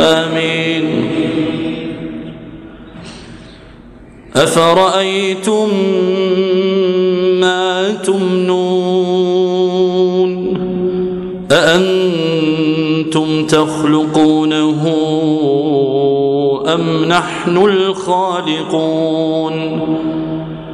آمين. أفرأيتم ما تمنون؟ أأنتم تخلقونه أم نحن الخالقون؟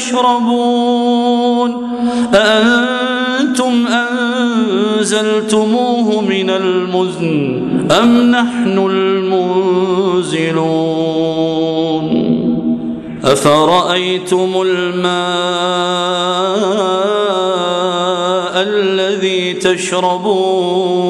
تشربون أأنتم أنزلتموه من المزن أم نحن المنزلون؟ أفرأيتم الماء الذي تشربون؟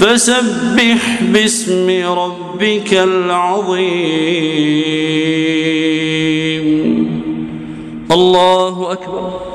فسبح باسم ربك العظيم. الله أكبر.